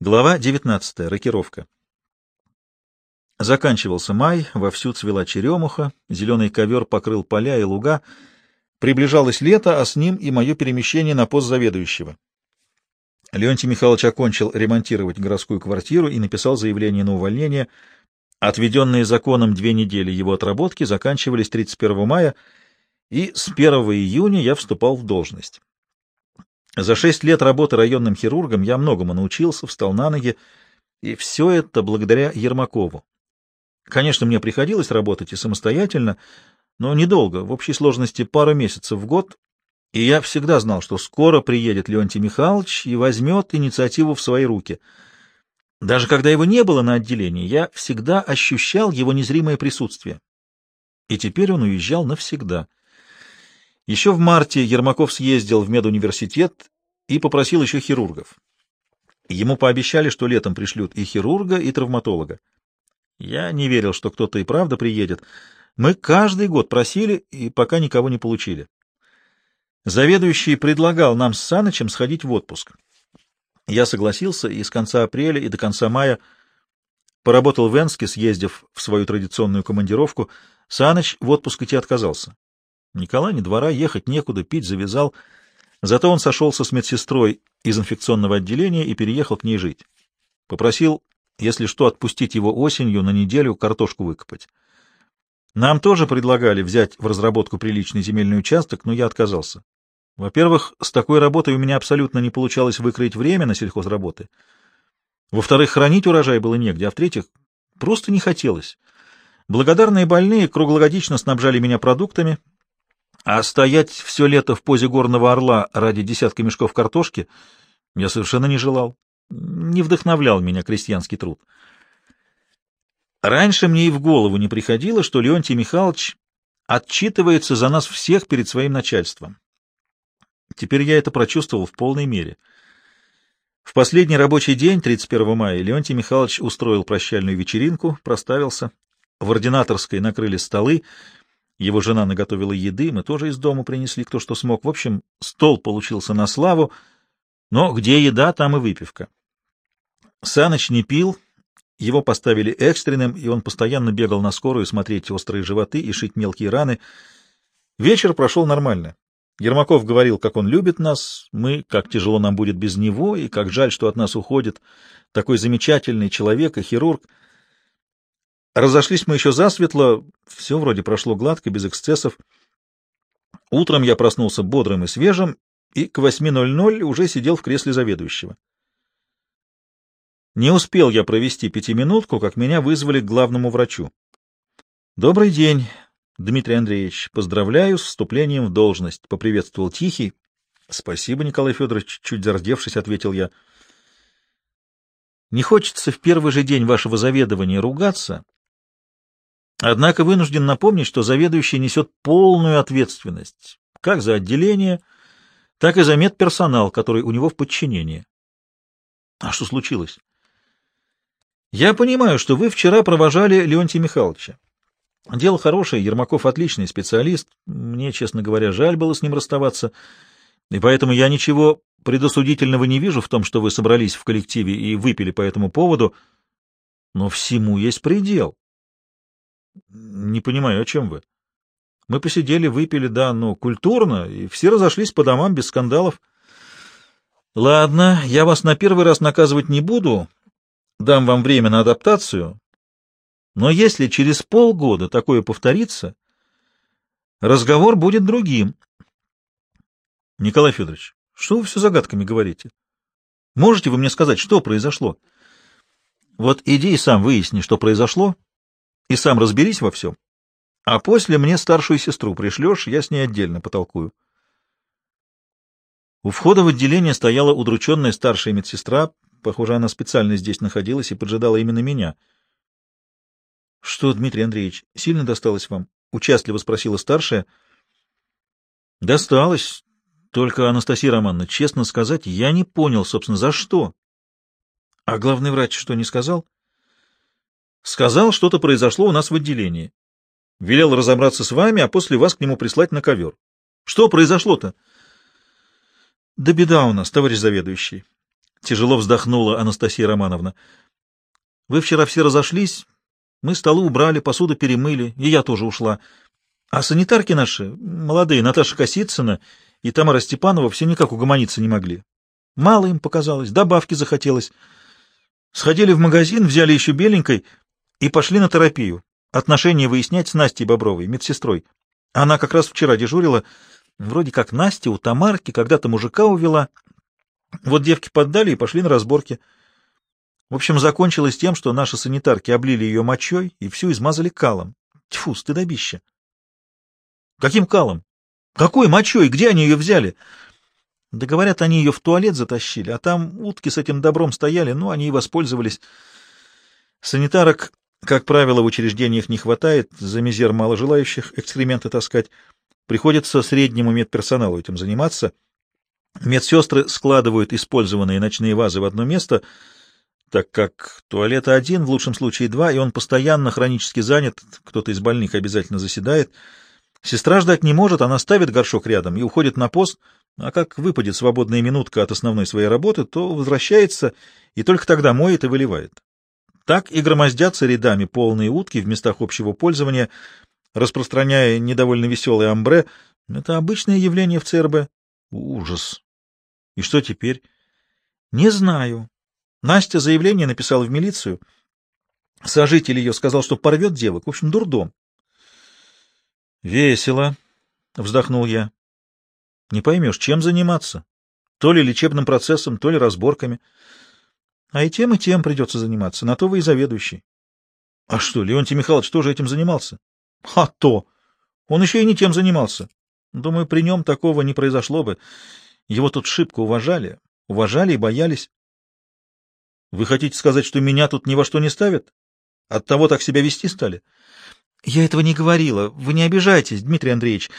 Глава 19. Рокировка. Заканчивался май, вовсю цвела черемуха, зеленый ковер покрыл поля и луга. Приближалось лето, а с ним и мое перемещение на пост заведующего. Леонтий Михайлович окончил ремонтировать городскую квартиру и написал заявление на увольнение. Отведенные законом две недели его отработки заканчивались 31 мая, и с 1 июня я вступал в должность. За шесть лет работы районным хирургом я многому научился, встал на ноги, и все это благодаря Ермакову. Конечно, мне приходилось работать и самостоятельно, но недолго, в общей сложности пару месяцев в год, и я всегда знал, что скоро приедет Леонтий Михайлович и возьмет инициативу в свои руки. Даже когда его не было на отделении, я всегда ощущал его незримое присутствие. И теперь он уезжал навсегда. Еще в марте Ермаков съездил в медуниверситет и попросил еще хирургов. Ему пообещали, что летом пришлют и хирурга, и травматолога. Я не верил, что кто-то и правда приедет. Мы каждый год просили, и пока никого не получили. Заведующий предлагал нам с Санычем сходить в отпуск. Я согласился, и с конца апреля и до конца мая поработал в Энске, съездив в свою традиционную командировку. Саныч в отпуск идти отказался. Николай ни двора, ехать некуда, пить завязал. Зато он сошелся с медсестрой из инфекционного отделения и переехал к ней жить. Попросил, если что, отпустить его осенью на неделю картошку выкопать. Нам тоже предлагали взять в разработку приличный земельный участок, но я отказался. Во-первых, с такой работой у меня абсолютно не получалось выкроить время на сельхозработы. Во-вторых, хранить урожай было негде, а в-третьих, просто не хотелось. Благодарные больные круглогодично снабжали меня продуктами, а стоять все лето в позе горного орла ради десятка мешков картошки я совершенно не желал. Не вдохновлял меня крестьянский труд. Раньше мне и в голову не приходило, что Леонтий Михайлович отчитывается за нас всех перед своим начальством. Теперь я это прочувствовал в полной мере. В последний рабочий день, 31 мая, Леонтий Михайлович устроил прощальную вечеринку, проставился. В ординаторской накрыли столы, его жена наготовила еды, мы тоже из дома принесли кто что смог. В общем, стол получился на славу, но где еда, там и выпивка. Саныч не пил, его поставили экстренным, и он постоянно бегал на скорую смотреть острые животы и шить мелкие раны. Вечер прошел нормально. Ермаков говорил, как он любит нас, мы, как тяжело нам будет без него, и как жаль, что от нас уходит такой замечательный человек и хирург — Разошлись мы еще засветло, все вроде прошло гладко, без эксцессов. Утром я проснулся бодрым и свежим, и к 8.00 уже сидел в кресле заведующего. Не успел я провести пятиминутку, как меня вызвали к главному врачу. — Добрый день, Дмитрий Андреевич. Поздравляю с вступлением в должность, — поприветствовал Тихий. — Спасибо, Николай Федорович, — чуть зардевшись, ответил я. — Не хочется в первый же день вашего заведования ругаться, — Однако вынужден напомнить, что заведующий несет полную ответственность как за отделение, так и за медперсонал, который у него в подчинении. А что случилось? Я понимаю, что вы вчера провожали Леонтия Михайловича. Дело хорошее, Ермаков отличный специалист. Мне, честно говоря, жаль было с ним расставаться, и поэтому я ничего предосудительного не вижу в том, что вы собрались в коллективе и выпили по этому поводу. Но всему есть предел. Не понимаю, о чем вы? Мы посидели, выпили, да, но культурно, и все разошлись по домам без скандалов. Ладно, я вас на первый раз наказывать не буду, дам вам время на адаптацию, но если через полгода такое повторится, разговор будет другим. Николай Федорович, что вы все загадками говорите? Можете вы мне сказать, что произошло? Вот иди и сам выясни, что произошло, и сам разберись во всем. А после мне старшую сестру пришлешь, я с ней отдельно потолкую. У входа в отделение стояла удрученная старшая медсестра. Похоже, она специально здесь находилась и поджидала именно меня. — Что, Дмитрий Андреевич, сильно досталось вам? — участливо спросила старшая. — Досталось. Только, Анастасия Романовна, честно сказать, я не понял, собственно, за что. — А главный врач что, не сказал? — Сказал, что-то произошло у нас в отделении. Велел разобраться с вами, а после вас к нему прислать на ковер. Что произошло-то? Да беда у нас, товарищ заведующий. — тяжело вздохнула Анастасия Романовна. Вы вчера все разошлись, мы столы убрали, посуду перемыли, и я тоже ушла. А санитарки наши, молодые, Наташа Косицына и Тамара Степанова, все никак угомониться не могли. Мало им показалось, добавки захотелось. Сходили в магазин, взяли еще беленькой и пошли на терапию. Отношения выяснять с Настей Бобровой, медсестрой. Она как раз вчера дежурила, вроде как Настя у Тамарки когда-то мужика увела. Вот девки поддали и пошли на разборки. В общем, закончилось тем, что наши санитарки облили ее мочой и всю измазали калом. Тьфу, стыдобище. Каким калом? Какой мочой? Где они ее взяли? Да говорят, они ее в туалет затащили, а там утки с этим добром стояли, ну, они и воспользовались. Санитарок, как правило, в учреждениях не хватает, за мизер мало желающих экскременты таскать. Приходится среднему медперсоналу этим заниматься. Медсестры складывают использованные ночные вазы в одно место, так как туалет один, в лучшем случае два, и он постоянно хронически занят, кто-то из больных обязательно заседает. Сестра ждать не может, она ставит горшок рядом и уходит на пост, а как выпадет свободная минутка от основной своей работы, то возвращается и только тогда моет и выливает. Так и громоздятся рядами полные утки в местах общего пользования, распространяя недовольно веселое амбре. Это обычное явление в ЦРБ. Ужас. И что теперь? Не знаю. Настя заявление написала в милицию. Сожитель ее сказал, что порвет девок. В общем, дурдом. Весело, вздохнул я. Не поймешь, чем заниматься? То ли лечебным процессом, то ли разборками. А и тем, и тем придется заниматься. На то вы и заведующий. А что, Леонтий Михайлович тоже этим занимался? А то! Он еще и не тем занимался. Думаю, при нем такого не произошло бы. Его тут шибко уважали. Уважали и боялись. Вы хотите сказать, что меня тут ни во что не ставят? Оттого так себя вести стали? Я этого не говорила. Вы не обижайтесь, Дмитрий Андреевич.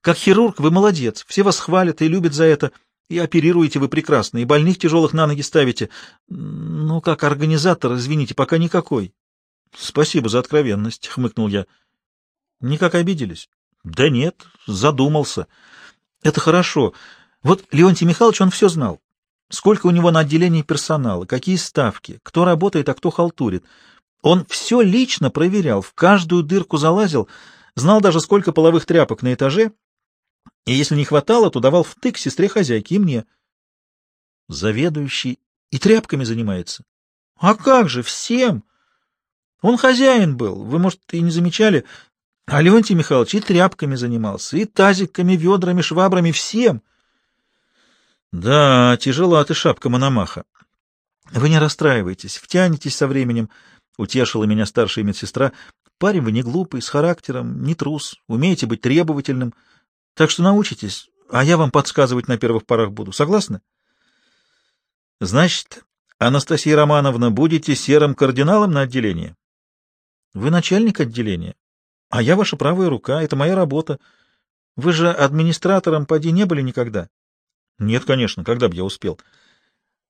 Как хирург вы молодец, все вас хвалят и любят за это, и оперируете вы прекрасно, и больных тяжелых на ноги ставите. Ну, как организатор, извините, пока никакой. Спасибо за откровенность, хмыкнул я. Никак обиделись? Да нет, задумался. Это хорошо. Вот Леонтий Михайлович, он все знал. Сколько у него на отделении персонала, какие ставки, кто работает, а кто халтурит. Он все лично проверял, в каждую дырку залазил, знал даже, сколько половых тряпок на этаже, и если не хватало, то давал втык сестре хозяйки и мне. Заведующий и тряпками занимается. А как же, всем! Он хозяин был, вы, может, и не замечали. А Леонтий Михайлович и тряпками занимался, и тазиками, ведрами, швабрами, всем. Да, тяжела ты шапка Мономаха. Вы не расстраивайтесь, втянетесь со временем, — утешила меня старшая медсестра. Парень вы не глупый, с характером, не трус, умеете быть требовательным. Так что научитесь, а я вам подсказывать на первых порах буду. Согласны? Значит, Анастасия Романовна, будете серым кардиналом на отделении? Вы начальник отделения, а я ваша правая рука, это моя работа. Вы же администратором поди не были никогда? Нет, конечно, когда бы я успел.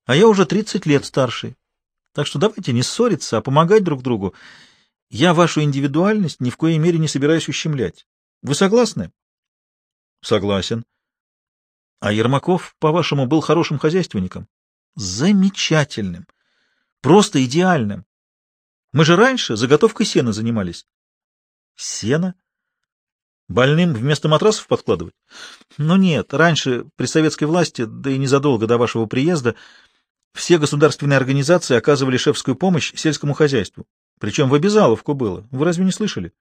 А я уже тридцать лет старший. Так что давайте не ссориться, а помогать друг другу. Я вашу индивидуальность ни в коей мере не собираюсь ущемлять. Вы согласны? Согласен. А Ермаков, по-вашему, был хорошим хозяйственником? Замечательным. Просто идеальным. Мы же раньше заготовкой сена занимались. Сена? Больным вместо матрасов подкладывать? Ну нет, раньше при советской власти, да и незадолго до вашего приезда, все государственные организации оказывали шефскую помощь сельскому хозяйству. Причем в обязаловку было. Вы разве не слышали?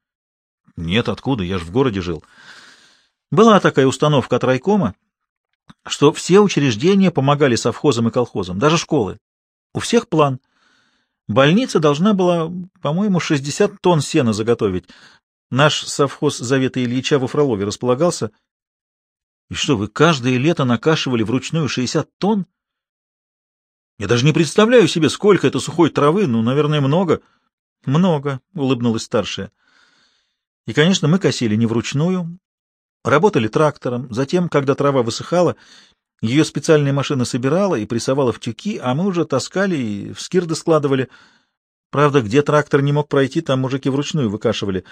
Нет, откуда? Я же в городе жил. Была такая установка от райкома, что все учреждения помогали совхозам и колхозам, даже школы. У всех план. Больница должна была, по-моему, 60 тонн сена заготовить. Наш совхоз Завета Ильича во Фролове располагался. И что, вы каждое лето накашивали вручную 60 тонн? Я даже не представляю себе, сколько это сухой травы, ну, наверное, много. Много, — улыбнулась старшая. И, конечно, мы косили не вручную, Работали трактором, затем, когда трава высыхала, ее специальная машина собирала и прессовала в тюки, а мы уже таскали и в скирды складывали. Правда, где трактор не мог пройти, там мужики вручную выкашивали.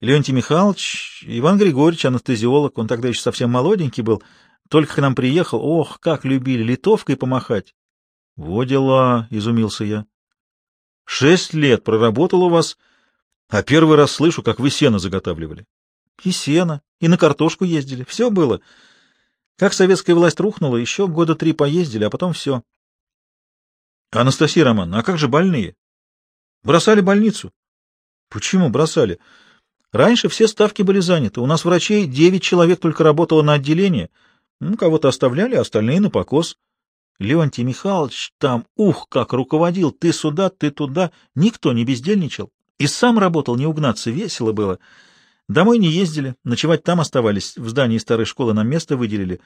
Леонтий Михайлович, Иван Григорьевич, анестезиолог, он тогда еще совсем молоденький был, только к нам приехал, ох, как любили литовкой помахать. Во дела, — изумился я. Шесть лет проработал у вас, а первый раз слышу, как вы сено заготавливали. И сено, и на картошку ездили. Все было. Как советская власть рухнула, еще года три поездили, а потом все. Анастасия Романовна, а как же больные? Бросали больницу? Почему бросали? Раньше все ставки были заняты. У нас врачей девять человек только работало на отделение. Ну, кого-то оставляли, а остальные на покос. Леонтий Михайлович там, ух, как руководил, ты сюда, ты туда. Никто не бездельничал. И сам работал, не угнаться, весело было. Домой не ездили, ночевать там оставались, в здании старой школы нам место выделили.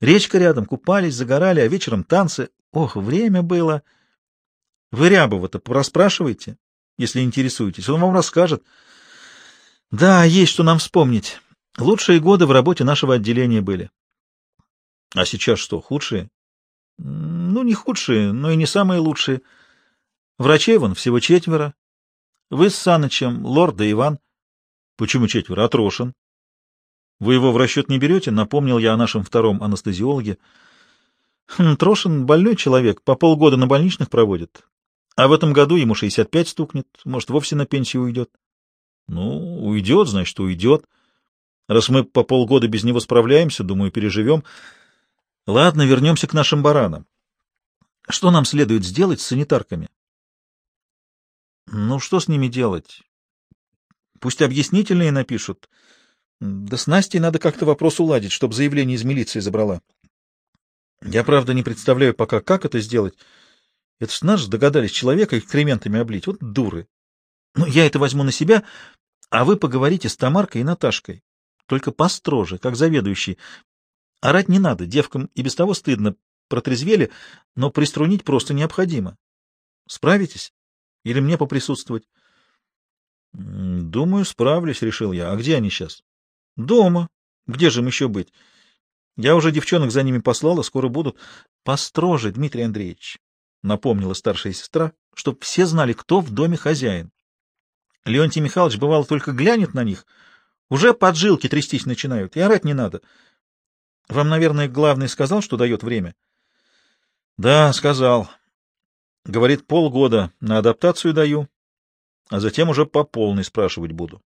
Речка рядом, купались, загорали, а вечером танцы. Ох, время было. Вы Рябова-то расспрашивайте, если интересуетесь, он вам расскажет. Да, есть что нам вспомнить. Лучшие годы в работе нашего отделения были. А сейчас что, худшие? Ну, не худшие, но и не самые лучшие. Врачей вон всего четверо. Вы с Санычем, лорд да Иван. Почему четверо? Отрошен. Вы его в расчет не берете? Напомнил я о нашем втором анестезиологе. Хм, Трошин больной человек, по полгода на больничных проводит. А в этом году ему 65 стукнет, может, вовсе на пенсию уйдет. Ну, уйдет, значит, уйдет. Раз мы по полгода без него справляемся, думаю, переживем. Ладно, вернемся к нашим баранам. Что нам следует сделать с санитарками? Ну, что с ними делать? Пусть объяснительные напишут. Да с Настей надо как-то вопрос уладить, чтобы заявление из милиции забрала. Я, правда, не представляю пока, как это сделать. Это ж наш догадались человека экскрементами облить. Вот дуры. Ну, я это возьму на себя, а вы поговорите с Тамаркой и Наташкой. Только построже, как заведующий. Орать не надо, девкам и без того стыдно, протрезвели, но приструнить просто необходимо. Справитесь? Или мне поприсутствовать? Думаю, справлюсь, решил я. А где они сейчас? Дома. Где же им еще быть? Я уже девчонок за ними послала, скоро будут. Построже, Дмитрий Андреевич, напомнила старшая сестра, чтоб все знали, кто в доме хозяин. Леонтий Михайлович, бывало, только глянет на них, уже поджилки трястись начинают, и орать не надо. Вам, наверное, главный сказал, что дает время? — Да, сказал. Говорит, полгода на адаптацию даю, а затем уже по полной спрашивать буду.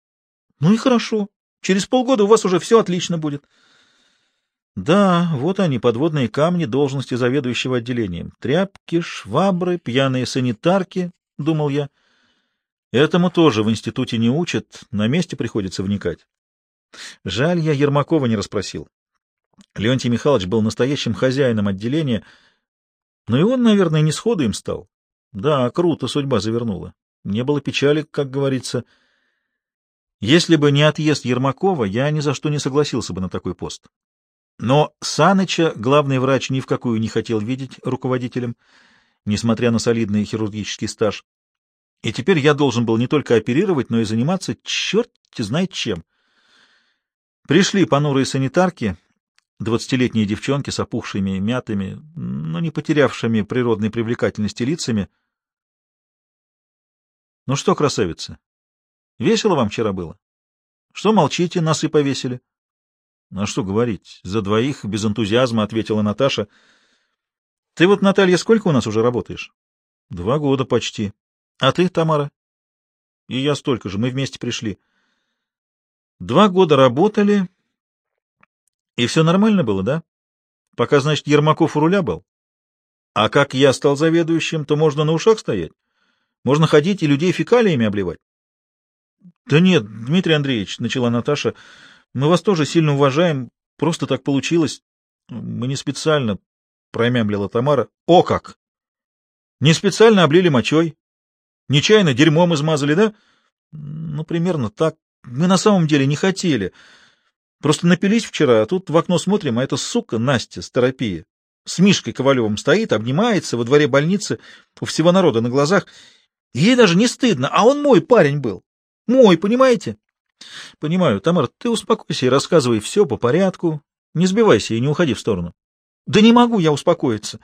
— Ну и хорошо. Через полгода у вас уже все отлично будет. Да, вот они, подводные камни должности заведующего отделением. Тряпки, швабры, пьяные санитарки, — думал я. Этому тоже в институте не учат, на месте приходится вникать. Жаль, я Ермакова не расспросил. Леонтий Михайлович был настоящим хозяином отделения, но и он, наверное, не сходу им стал. Да, круто судьба завернула. Не было печали, как говорится. Если бы не отъезд Ермакова, я ни за что не согласился бы на такой пост. Но Саныча главный врач ни в какую не хотел видеть руководителем, несмотря на солидный хирургический стаж. И теперь я должен был не только оперировать, но и заниматься черт знает чем. Пришли понурые санитарки, двадцатилетние девчонки с опухшими, мятыми, но не потерявшими природной привлекательности лицами. — Ну что, красавица, весело вам вчера было? Что молчите, носы повесили? — А что говорить, за двоих без энтузиазма ответила Наташа. — Ты вот, Наталья, сколько у нас уже работаешь? — Два года почти. — А ты, Тамара? — И я столько же, мы вместе пришли. Два года работали, и все нормально было, да? Пока, значит, Ермаков у руля был? А как я стал заведующим, то можно на ушах стоять? Можно ходить и людей фекалиями обливать? — Да нет, Дмитрий Андреевич, — начала Наташа, — мы вас тоже сильно уважаем, просто так получилось. Мы не специально, — промямлила Тамара. — О как! Не специально облили мочой. Нечаянно дерьмом измазали, да? Ну, примерно так. Мы на самом деле не хотели. — Просто напились вчера, а тут в окно смотрим, а эта сука Настя с терапии с Мишкой Ковалевым стоит, обнимается во дворе больницы у всего народа на глазах. Ей даже не стыдно, а он мой парень был. Мой, понимаете? Понимаю. Тамара, ты успокойся и рассказывай все по порядку. Не сбивайся и не уходи в сторону. Да не могу я успокоиться.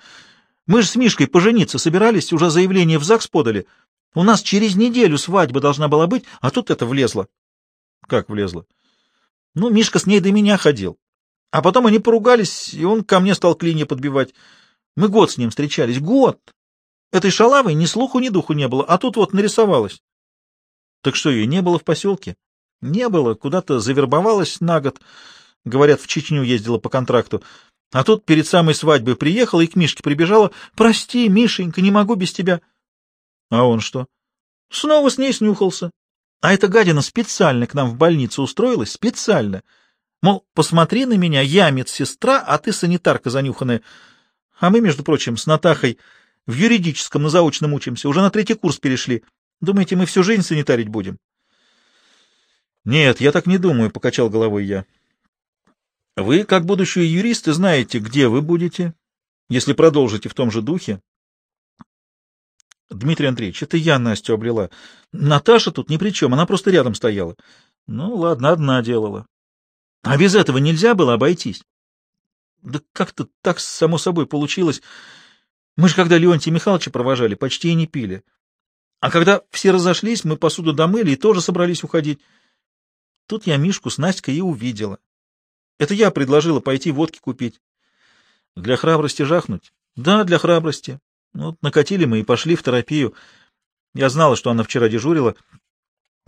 Мы же с Мишкой пожениться собирались, уже заявление в ЗАГС подали. У нас через неделю свадьба должна была быть, а тут это влезло. Как влезло? Ну, Мишка с ней до меня ходил. А потом они поругались, и он ко мне стал клинья подбивать. Мы год с ним встречались. Год! Этой шалавой ни слуху, ни духу не было, а тут вот нарисовалась. Так что, ее не было в поселке? Не было, куда-то завербовалась на год. Говорят, в Чечню ездила по контракту. А тут перед самой свадьбой приехала и к Мишке прибежала. «Прости, Мишенька, не могу без тебя». А он что? Снова с ней снюхался. А эта гадина специально к нам в больницу устроилась, специально. Мол, посмотри на меня, я медсестра, а ты санитарка занюханная. А мы, между прочим, с Натахой в юридическом на заочном учимся, уже на третий курс перешли. Думаете, мы всю жизнь санитарить будем? Нет, я так не думаю, — покачал головой я. Вы, как будущие юристы, знаете, где вы будете, если продолжите в том же духе. Дмитрий Андреевич, это я Настю облила. Наташа тут ни при чем, она просто рядом стояла. Ну, ладно, одна делала. А без этого нельзя было обойтись. Да как-то так само собой получилось. Мы же, когда Леонтия Михайловича провожали, почти и не пили. А когда все разошлись, мы посуду домыли и тоже собрались уходить. Тут я Мишку с Настькой и увидела. Это я предложила пойти водки купить. Для храбрости жахнуть? Да, для храбрости. Вот накатили мы и пошли в терапию. Я знала, что она вчера дежурила.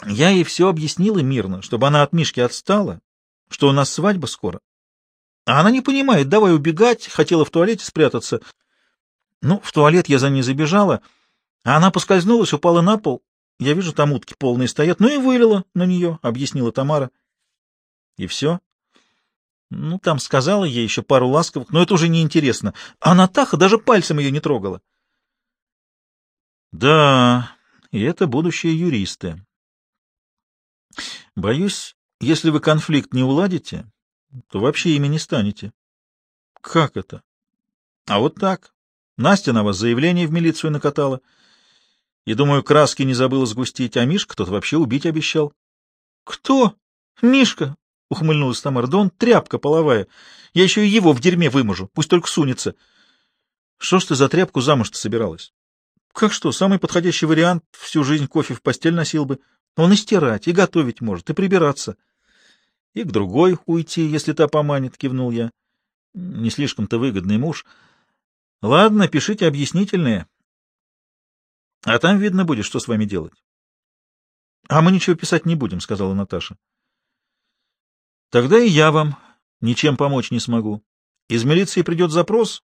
Я ей все объяснила мирно, чтобы она от Мишки отстала, что у нас свадьба скоро. А она не понимает, давай убегать, хотела в туалете спрятаться. Ну, в туалет я за ней забежала, а она поскользнулась, упала на пол. Я вижу, там утки полные стоят, ну и вылила на нее, — объяснила Тамара. И все. Ну, там сказала ей еще пару ласковых, но это уже неинтересно. А Натаха даже пальцем ее не трогала. Да, и это будущие юристы. Боюсь, если вы конфликт не уладите, то вообще ими не станете. Как это? А вот так. Настя на вас заявление в милицию накатала. И, думаю, краски не забыла сгустить, а Мишка тот вообще убить обещал. — Кто? Мишка? — ухмыльнулась Тамара. — Да он тряпка половая. Я еще и его в дерьме выможу, пусть только сунется. — Что ж ты за тряпку замуж-то собиралась? — Как что, самый подходящий вариант, всю жизнь кофе в постель носил бы. Он и стирать, и готовить может, и прибираться. — И к другой уйти, если та поманит, — кивнул я. — Не слишком-то выгодный муж. — Ладно, пишите объяснительные. — А там видно будет, что с вами делать. — А мы ничего писать не будем, — сказала Наташа. — Тогда и я вам ничем помочь не смогу. Из милиции придет запрос,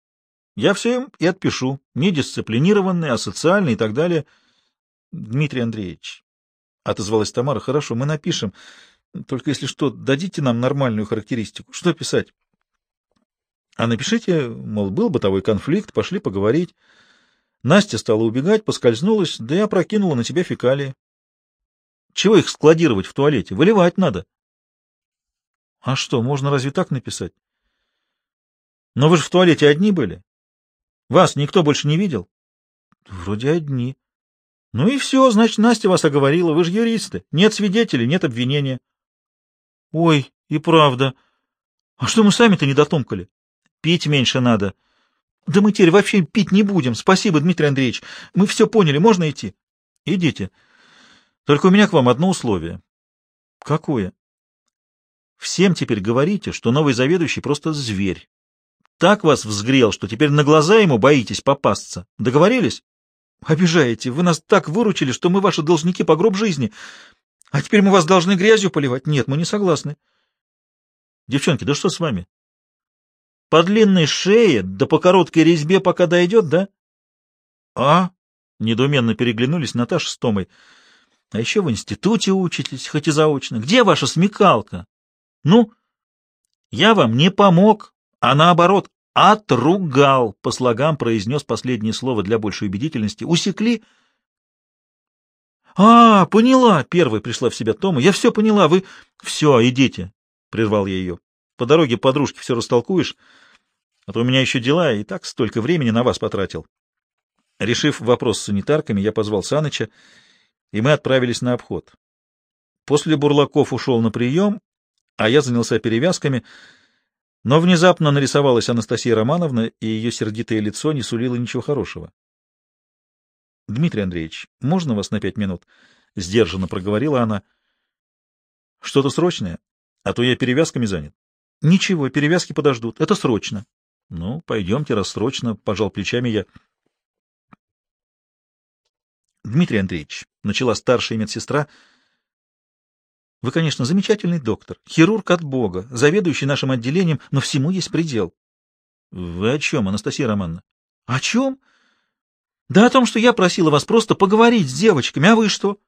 я все им и отпишу. Недисциплинированный, асоциальный и так далее. — Дмитрий Андреевич, — отозвалась Тамара, — хорошо, мы напишем. Только если что, дадите нам нормальную характеристику. Что писать? — А напишите, мол, был бытовой конфликт, пошли поговорить. Настя стала убегать, поскользнулась, да я прокинула на тебя фекалии. Чего их складировать в туалете? Выливать надо. А что, можно разве так написать? Но вы же в туалете одни были. Вас никто больше не видел? Вроде одни. Ну и все, значит, Настя вас оговорила. Вы же юристы. Нет свидетелей, нет обвинения. Ой, и правда. А что мы сами-то не дотомкали? Пить меньше надо. Да мы теперь вообще пить не будем. Спасибо, Дмитрий Андреевич. Мы все поняли. Можно идти? Идите. Только у меня к вам одно условие. Какое? Всем теперь говорите, что новый заведующий просто зверь. Так вас взгрел, что теперь на глаза ему боитесь попасться. Договорились? Обижаете. Вы нас так выручили, что мы ваши должники по гроб жизни. А теперь мы вас должны грязью поливать. Нет, мы не согласны. Девчонки, да что с вами? По длинной шее, да по короткой резьбе пока дойдет, да? А? Недоуменно переглянулись Наташа с Томой. А еще в институте учитесь, хоть и заочно. Где ваша смекалка? Ну, я вам не помог, а наоборот, отругал, по слогам произнес последнее слово для большей убедительности. Усекли? А, поняла, первой пришла в себя Тома. Я все поняла, вы... Все, идите, прервал я ее. По дороге подружки все растолкуешь, а то у меня еще дела, и так столько времени на вас потратил. Решив вопрос с санитарками, я позвал Саныча, и мы отправились на обход. После Бурлаков ушел на прием, а я занялся перевязками, но внезапно нарисовалась Анастасия Романовна, и ее сердитое лицо не сулило ничего хорошего. — Дмитрий Андреевич, можно вас на пять минут? — сдержанно проговорила она. — Что-то срочное? А то я перевязками занят. — Ничего, перевязки подождут. Это срочно. — Ну, пойдемте рассрочно, — пожал плечами я. — Дмитрий Андреевич, — начала старшая медсестра, — вы, конечно, замечательный доктор, хирург от Бога, заведующий нашим отделением, но всему есть предел. — Вы о чем, Анастасия Романовна? — О чем? — Да о том, что я просила вас просто поговорить с девочками, а вы что?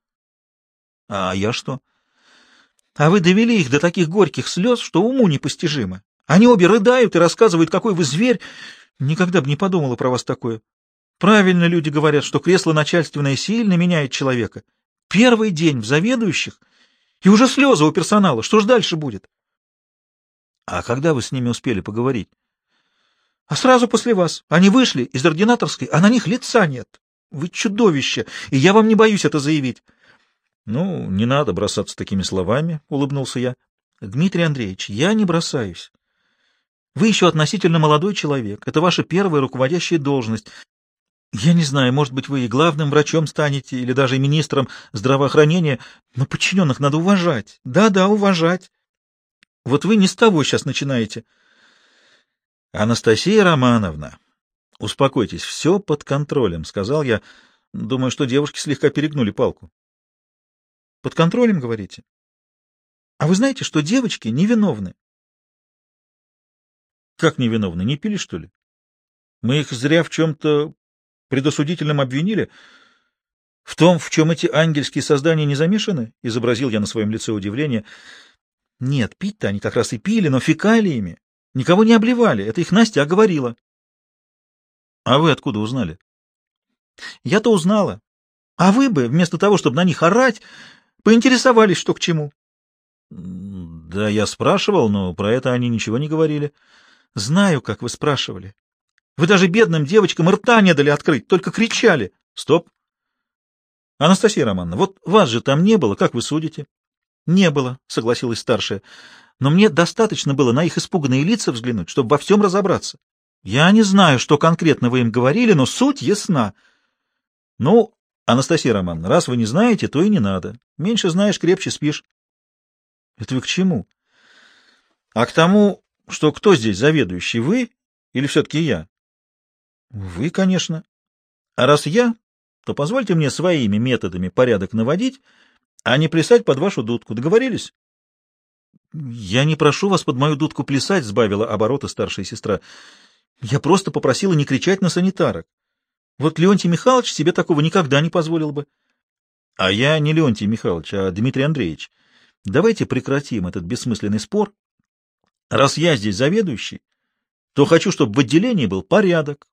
— А я что? — А вы довели их до таких горьких слез, что уму непостижимо. Они обе рыдают и рассказывают, какой вы зверь. Никогда бы не подумала про вас такое. Правильно люди говорят, что кресло начальственное сильно меняет человека. Первый день в заведующих, и уже слезы у персонала. Что ж дальше будет? А когда вы с ними успели поговорить? А сразу после вас. Они вышли из ординаторской, а на них лица нет. Вы чудовище, и я вам не боюсь это заявить. Ну, не надо бросаться такими словами, — улыбнулся я. Дмитрий Андреевич, я не бросаюсь. Вы еще относительно молодой человек. Это ваша первая руководящая должность. Я не знаю, может быть, вы и главным врачом станете, или даже министром здравоохранения, но подчиненных надо уважать. Да-да, уважать. Вот вы не с того сейчас начинаете. Анастасия Романовна, успокойтесь, все под контролем, — сказал я. Думаю, что девушки слегка перегнули палку. Под контролем, говорите? А вы знаете, что девочки невиновны? Как невиновны? Не пили, что ли? Мы их зря в чем-то предосудительном обвинили? В том, в чем эти ангельские создания не замешаны? Изобразил я на своем лице удивление. Нет, пить-то они как раз и пили, но фекалиями. Никого не обливали, это их Настя оговорила. А вы откуда узнали? Я-то узнала. А вы бы, вместо того, чтобы на них орать, поинтересовались, что к чему. Да я спрашивал, но про это они ничего не говорили. Знаю, как вы спрашивали. Вы даже бедным девочкам рта не дали открыть, только кричали. Стоп. Анастасия Романовна, вот вас же там не было, как вы судите? Не было, согласилась старшая. Но мне достаточно было на их испуганные лица взглянуть, чтобы во всем разобраться. Я не знаю, что конкретно вы им говорили, но суть ясна. Ну, Анастасия Романовна, раз вы не знаете, то и не надо. Меньше знаешь, крепче спишь. Это вы к чему? А к тому, что кто здесь заведующий, вы или все-таки я? Вы, конечно. А раз я, то позвольте мне своими методами порядок наводить, а не плясать под вашу дудку. Договорились? Я не прошу вас под мою дудку плясать, сбавила обороты старшая сестра. Я просто попросила не кричать на санитарок. Вот Леонтий Михайлович себе такого никогда не позволил бы. А я не Леонтий Михайлович, а Дмитрий Андреевич. Давайте прекратим этот бессмысленный спор Раз я здесь заведующий, то хочу, чтобы в отделении был порядок,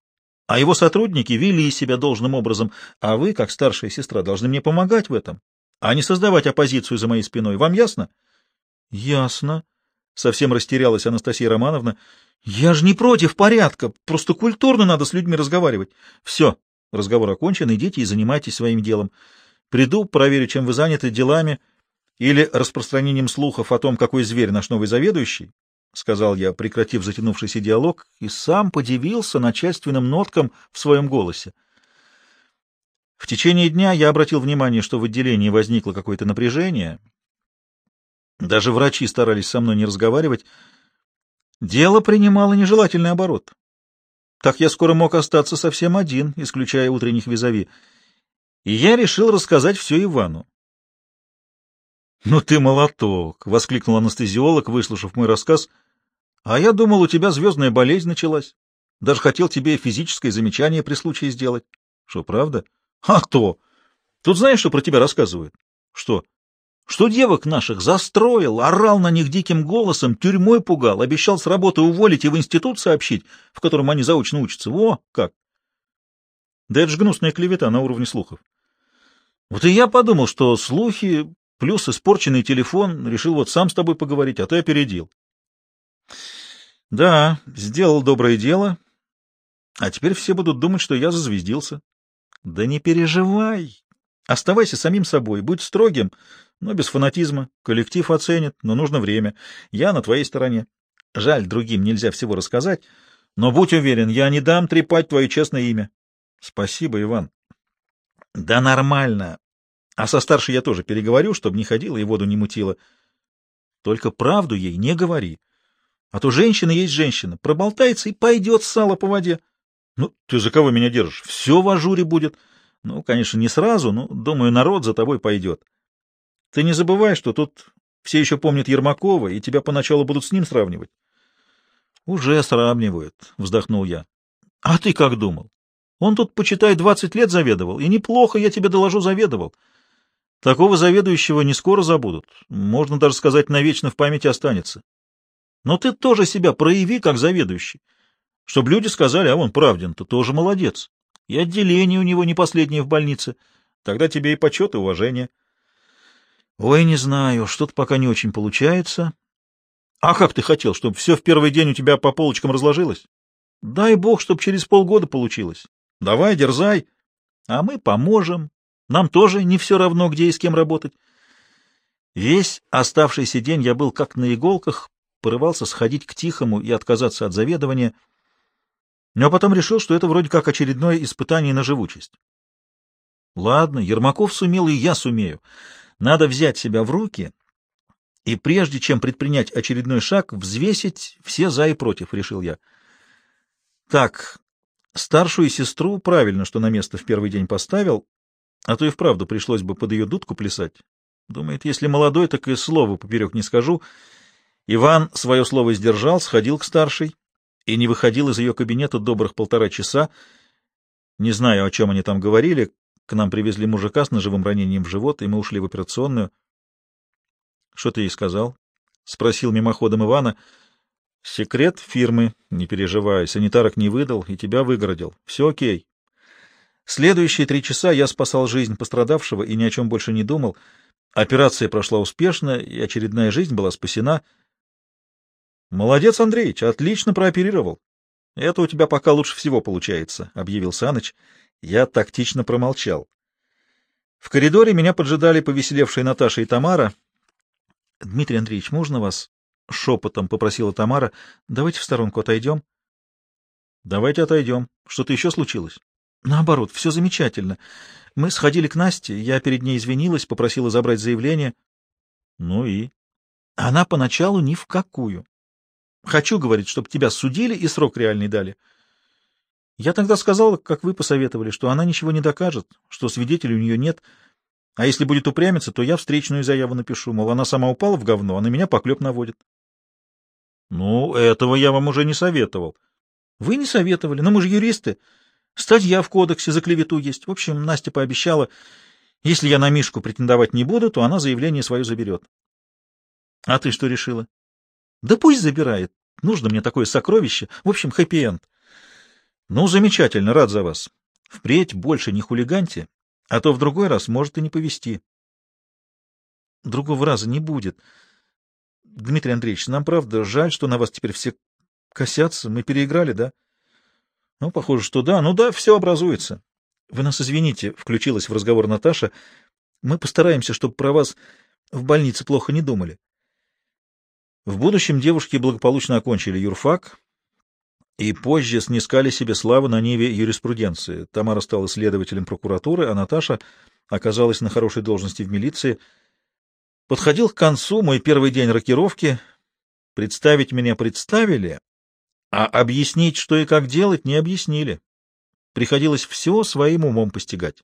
а его сотрудники вели себя должным образом, а вы, как старшая сестра, должны мне помогать в этом, а не создавать оппозицию за моей спиной. Вам ясно? — Ясно. Совсем растерялась Анастасия Романовна. — Я же не против порядка, просто культурно надо с людьми разговаривать. Все, разговор окончен, идите и занимайтесь своим делом. Приду, проверю, чем вы заняты делами или распространением слухов о том, какой зверь наш новый заведующий, — сказал я, прекратив затянувшийся диалог, и сам подивился начальственным ноткам в своем голосе. В течение дня я обратил внимание, что в отделении возникло какое-то напряжение. Даже врачи старались со мной не разговаривать. Дело принимало нежелательный оборот. Так я скоро мог остаться совсем один, исключая утренних визави. И я решил рассказать все Ивану. — Ну ты молоток! — воскликнул анестезиолог, выслушав мой рассказ — а я думал, у тебя звездная болезнь началась. Даже хотел тебе физическое замечание при случае сделать. Что, правда? А то! Тут знаешь, что про тебя рассказывают? Что? Что девок наших застроил, орал на них диким голосом, тюрьмой пугал, обещал с работы уволить и в институт сообщить, в котором они заочно учатся. Во, как! Да это же гнусная клевета на уровне слухов. Вот и я подумал, что слухи плюс испорченный телефон, решил вот сам с тобой поговорить, а ты опередил. Да, сделал доброе дело, а теперь все будут думать, что я зазвездился. Да не переживай. Оставайся самим собой, будь строгим, но без фанатизма. Коллектив оценит, но нужно время. Я на твоей стороне. Жаль, другим нельзя всего рассказать, но будь уверен, я не дам трепать твое честное имя. Спасибо, Иван. Да нормально. А со старшей я тоже переговорю, чтобы не ходила и воду не мутила. Только правду ей не говори. А то женщина есть женщина. Проболтается и пойдет сало по воде. Ну, ты за кого меня держишь? Все в ажуре будет. Ну, конечно, не сразу, но, думаю, народ за тобой пойдет. Ты не забывай, что тут все еще помнят Ермакова, и тебя поначалу будут с ним сравнивать. — Уже сравнивают, — вздохнул я. — А ты как думал? Он тут, почитай, двадцать лет заведовал, и неплохо, я тебе доложу, заведовал. Такого заведующего не скоро забудут, можно даже сказать, навечно в памяти останется. Но ты тоже себя прояви как заведующий, чтобы люди сказали, а он Правдин-то тоже молодец. И отделение у него не последнее в больнице. Тогда тебе и почет, и уважение. Ой, не знаю, что-то пока не очень получается. А как ты хотел, чтобы все в первый день у тебя по полочкам разложилось? Дай бог, чтобы через полгода получилось. Давай, дерзай. А мы поможем. Нам тоже не все равно, где и с кем работать. Весь оставшийся день я был как на иголках, порывался сходить к Тихому и отказаться от заведования, но потом решил, что это вроде как очередное испытание на живучесть. Ладно, Ермаков сумел, и я сумею. Надо взять себя в руки и прежде чем предпринять очередной шаг, взвесить все за и против, решил я. Так, старшую сестру правильно, что на место в первый день поставил, а то и вправду пришлось бы под ее дудку плясать. Думает, если молодой, так и слова поперек не скажу. Иван свое слово сдержал, сходил к старшей и не выходил из ее кабинета добрых полтора часа. Не знаю, о чем они там говорили. К нам привезли мужика с ножевым ранением в живот, и мы ушли в операционную. — Что ты ей сказал? — спросил мимоходом Ивана. — Секрет фирмы, не переживай, санитарок не выдал и тебя выгородил. Все окей. Следующие три часа я спасал жизнь пострадавшего и ни о чем больше не думал. Операция прошла успешно, и очередная жизнь была спасена. — Молодец, Андреич, отлично прооперировал. — Это у тебя пока лучше всего получается, — объявил Саныч. Я тактично промолчал. В коридоре меня поджидали повеселевшие Наташа и Тамара — Дмитрий Андреевич, можно вас? — шепотом попросила Тамара. — Давайте в сторонку отойдем. — Давайте отойдем. Что-то еще случилось? — Наоборот, все замечательно. Мы сходили к Насте, я перед ней извинилась, попросила забрать заявление. — Ну и? Она поначалу ни в какую. Хочу, говорит, чтобы тебя судили и срок реальный дали. Я тогда сказала, как вы посоветовали, что она ничего не докажет, что свидетелей у нее нет — а если будет упрямиться, то я встречную заяву напишу, мол, она сама упала в говно, а на меня поклеп наводит. Ну, этого я вам уже не советовал. Вы не советовали, но мы же юристы. Статья в кодексе за клевету есть. В общем, Настя пообещала, если я на Мишку претендовать не буду, то она заявление свое заберет. А ты что решила? Да пусть забирает. Нужно мне такое сокровище. В общем, хэппи-энд. Ну, замечательно, рад за вас. Впредь больше не хулиганьте а то в другой раз может и не повезти. Другого раза не будет. Дмитрий Андреевич, нам правда жаль, что на вас теперь все косятся. Мы переиграли, да? Ну, похоже, что да. Ну да, все образуется. Вы нас извините, — включилась в разговор Наташа. Мы постараемся, чтобы про вас в больнице плохо не думали. В будущем девушки благополучно окончили юрфак, и позже снискали себе славу на ниве юриспруденции. Тамара стала следователем прокуратуры, а Наташа оказалась на хорошей должности в милиции. Подходил к концу мой первый день рокировки. Представить меня представили, а объяснить, что и как делать, не объяснили. Приходилось все своим умом постигать.